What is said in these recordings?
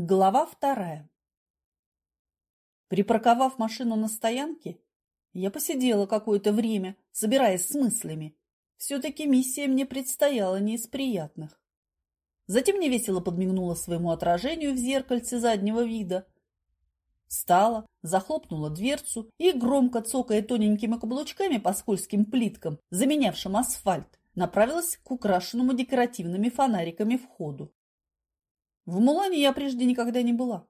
Глава вторая. Припарковав машину на стоянке, я посидела какое-то время, собираясь с мыслями. Все-таки миссия мне предстояла не из приятных. Затем невесело подмигнула своему отражению в зеркальце заднего вида. Встала, захлопнула дверцу и, громко цокая тоненькими каблучками по скользким плиткам, заменявшим асфальт, направилась к украшенному декоративными фонариками входу. В Мулане я прежде никогда не была.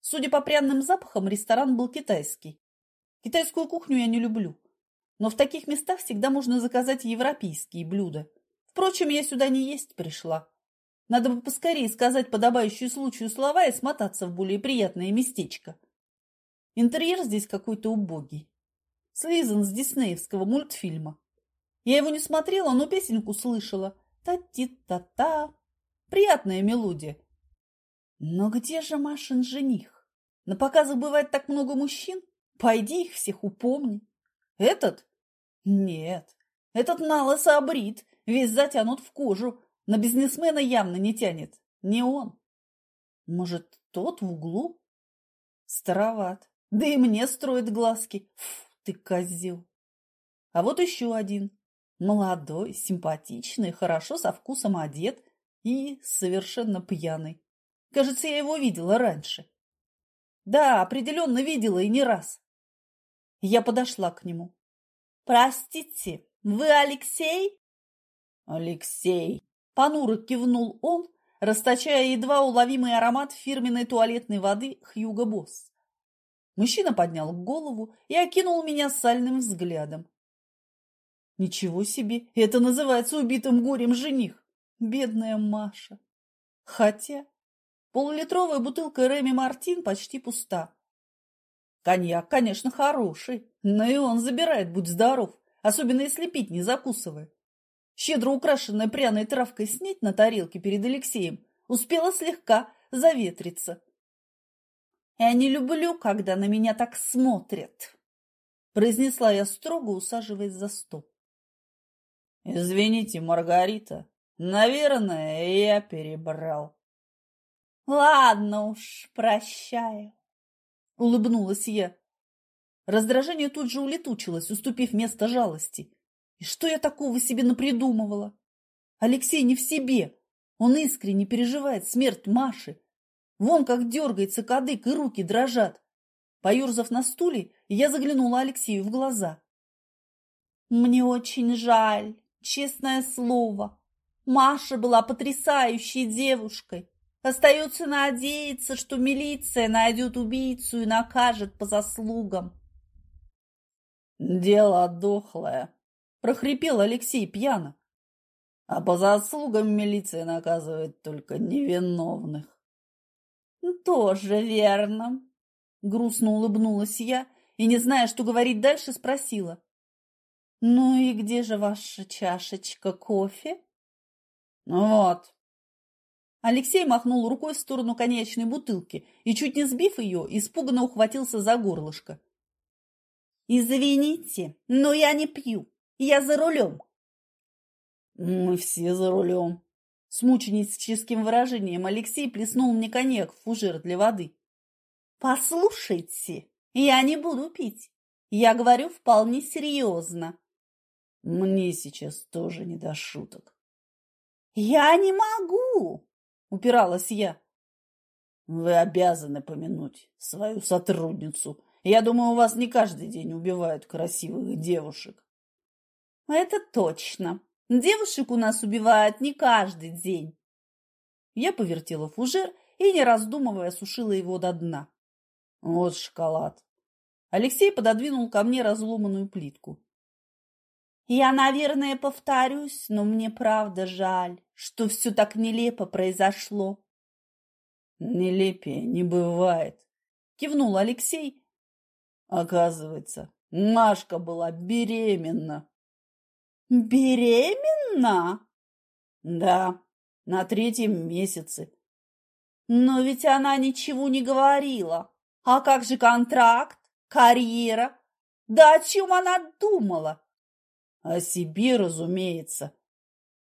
Судя по пряным запахам, ресторан был китайский. Китайскую кухню я не люблю, но в таких местах всегда можно заказать европейские блюда. Впрочем, я сюда не есть пришла. Надо бы поскорее сказать подобающие случаю слова и смотаться в более приятное местечко. Интерьер здесь какой-то убогий. Слизан с диснеевского мультфильма. Я его не смотрела, но песенку слышала. Та-ти-та-та. Приятная мелодия. Но где же Машин жених? На показах бывает так много мужчин. Пойди их всех упомни. Этот? Нет. Этот налысо обрит, весь затянут в кожу. На бизнесмена явно не тянет. Не он. Может, тот в углу? Староват. Да и мне строит глазки. Фу, ты козел. А вот еще один. Молодой, симпатичный, хорошо со вкусом одет и совершенно пьяный. Кажется, я его видела раньше. Да, определенно видела и не раз. Я подошла к нему. «Простите, вы Алексей?» «Алексей!» – понуро кивнул он, расточая едва уловимый аромат фирменной туалетной воды Хьюго Босс. Мужчина поднял голову и окинул меня сальным взглядом. Ничего себе, это называется убитым горем жених. Бедная Маша. Хотя Полулитровая бутылка Реми Мартин почти пуста. Коньяк, конечно, хороший, но и он забирает, будь здоров, особенно если пить не закусывая. Щедро украшенная пряной травкой снеть на тарелке перед Алексеем успела слегка заветриться. «Я не люблю, когда на меня так смотрят», – произнесла я строго, усаживаясь за стол. «Извините, Маргарита, наверное, я перебрал», Ладно уж, прощаю. Улыбнулась я. Раздражение тут же улетучилось, уступив место жалости. И что я такого себе напридумывала? Алексей не в себе. Он искренне переживает смерть Маши. Вон как дергается кадык, и руки дрожат. Поюрзав на стуле, я заглянула Алексею в глаза. Мне очень жаль, честное слово. Маша была потрясающей девушкой. Остается надеяться, что милиция найдет убийцу и накажет по заслугам. «Дело дохлое», – прохрипел Алексей пьяно. «А по заслугам милиция наказывает только невиновных». «Тоже верно», – грустно улыбнулась я и, не зная, что говорить дальше, спросила. «Ну и где же ваша чашечка кофе?» «Ну вот, Алексей махнул рукой в сторону конечной бутылки и, чуть не сбив ее, испуганно ухватился за горлышко. «Извините, но я не пью. Я за рулем». «Мы все за рулем». С мученическим выражением Алексей плеснул мне коньяк в фужер для воды. «Послушайте, я не буду пить. Я говорю вполне серьезно». «Мне сейчас тоже не до шуток». «Я не могу!» – упиралась я. «Вы обязаны помянуть свою сотрудницу. Я думаю, у вас не каждый день убивают красивых девушек». «Это точно. Девушек у нас убивают не каждый день». Я повертела фужер и, не раздумывая, сушила его до дна. «Вот шоколад». Алексей пододвинул ко мне разломанную плитку. Я, наверное, повторюсь, но мне правда жаль, что все так нелепо произошло. Нелепее не бывает, кивнул Алексей. Оказывается, Машка была беременна. Беременна? Да, на третьем месяце. Но ведь она ничего не говорила. А как же контракт, карьера? Да о чем она думала? О себе, разумеется.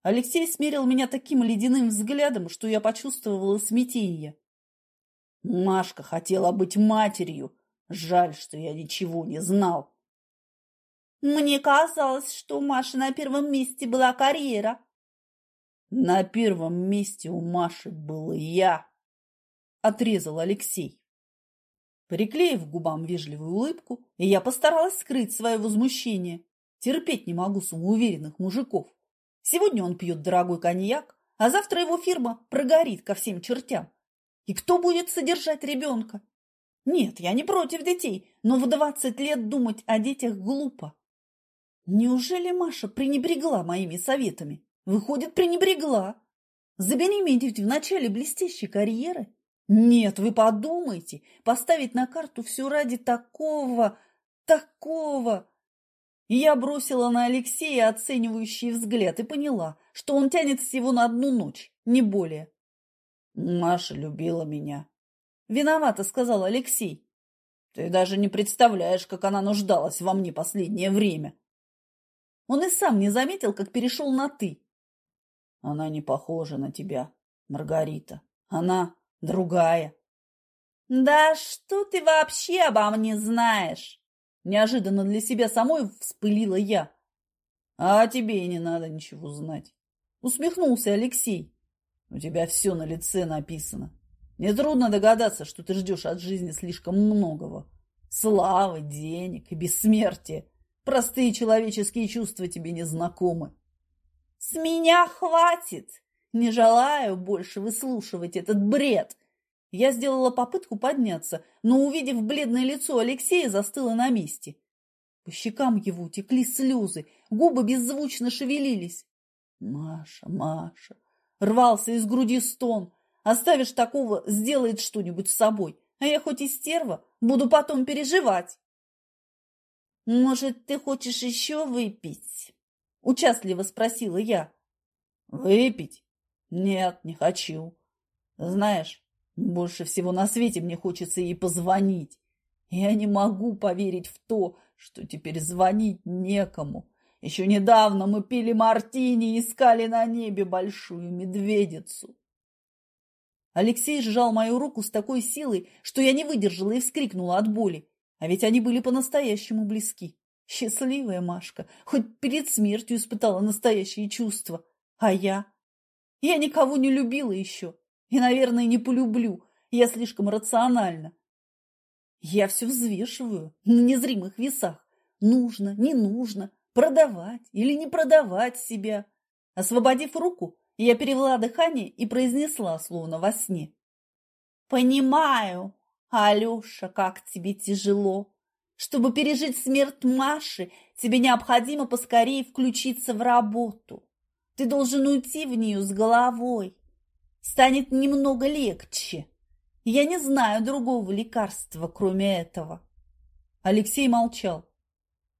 Алексей смерил меня таким ледяным взглядом, что я почувствовала смятение. Машка хотела быть матерью. Жаль, что я ничего не знал. Мне казалось, что у Маши на первом месте была карьера. На первом месте у Маши был я, отрезал Алексей. Приклеив губам вежливую улыбку, я постаралась скрыть свое возмущение. Терпеть не могу самоуверенных мужиков. Сегодня он пьет дорогой коньяк, а завтра его фирма прогорит ко всем чертям. И кто будет содержать ребенка? Нет, я не против детей, но в двадцать лет думать о детях глупо. Неужели Маша пренебрегла моими советами? Выходит, пренебрегла. Забеременеть в начале блестящей карьеры? Нет, вы подумайте, поставить на карту все ради такого, такого. Я бросила на Алексея оценивающий взгляд и поняла, что он тянет всего на одну ночь, не более. Маша любила меня. Виновата, сказал Алексей. Ты даже не представляешь, как она нуждалась во мне последнее время. Он и сам не заметил, как перешел на «ты». Она не похожа на тебя, Маргарита. Она другая. Да что ты вообще обо мне знаешь? Неожиданно для себя самой вспылила я. А тебе и не надо ничего знать. Усмехнулся Алексей. У тебя все на лице написано. Нетрудно догадаться, что ты ждешь от жизни слишком многого. Славы, денег и бессмертия. Простые человеческие чувства тебе не знакомы. С меня хватит. Не желаю больше выслушивать этот бред. Я сделала попытку подняться, но, увидев бледное лицо Алексея, застыла на месте. По щекам его текли слезы, губы беззвучно шевелились. Маша, Маша, рвался из груди стон. Оставишь такого, сделает что-нибудь с собой. А я хоть и стерва, буду потом переживать. «Может, ты хочешь еще выпить?» – участливо спросила я. «Выпить? Нет, не хочу. Знаешь, больше всего на свете мне хочется ей позвонить. Я не могу поверить в то, что теперь звонить некому. Еще недавно мы пили мартини и искали на небе большую медведицу». Алексей сжал мою руку с такой силой, что я не выдержала и вскрикнула от боли. А ведь они были по-настоящему близки. Счастливая Машка, хоть перед смертью испытала настоящие чувства. А я? Я никого не любила еще. И, наверное, не полюблю. Я слишком рациональна. Я все взвешиваю на незримых весах. Нужно, не нужно, продавать или не продавать себя. Освободив руку, я перевела дыхание и произнесла, словно во сне. «Понимаю, Алёша, как тебе тяжело. Чтобы пережить смерть Маши, тебе необходимо поскорее включиться в работу. Ты должен уйти в нее с головой. Станет немного легче. Я не знаю другого лекарства, кроме этого. Алексей молчал.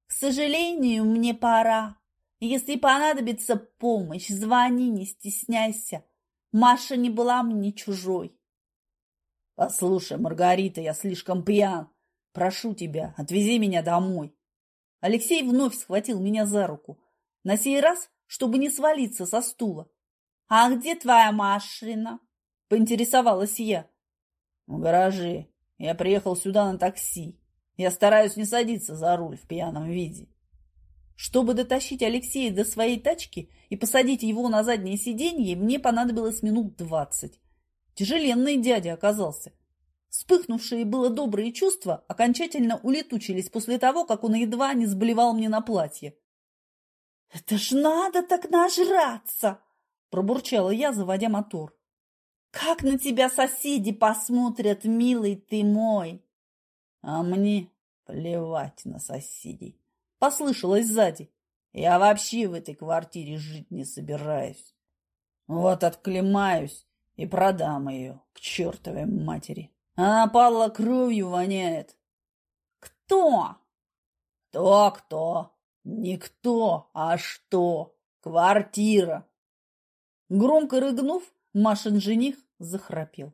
К сожалению, мне пора. Если понадобится помощь, звони, не стесняйся. Маша не была мне чужой. Послушай, Маргарита, я слишком пьян. Прошу тебя, отвези меня домой. Алексей вновь схватил меня за руку. На сей раз, чтобы не свалиться со стула. А где твоя машина? Поинтересовалась я. В гараже. Я приехал сюда на такси. Я стараюсь не садиться за руль в пьяном виде. Чтобы дотащить Алексея до своей тачки и посадить его на заднее сиденье, мне понадобилось минут двадцать. Тяжеленный дядя оказался. Вспыхнувшие было добрые чувства окончательно улетучились после того, как он едва не сблевал мне на платье. «Это ж надо так нажраться!» – пробурчала я, заводя мотор. «Как на тебя соседи посмотрят, милый ты мой!» «А мне плевать на соседей!» – послышалось сзади. «Я вообще в этой квартире жить не собираюсь. Вот отклемаюсь и продам ее к чертовой матери. Она, падла, кровью воняет. Кто? Кто-кто? Никто, а что? Квартира. Громко рыгнув, Машин жених захрапел.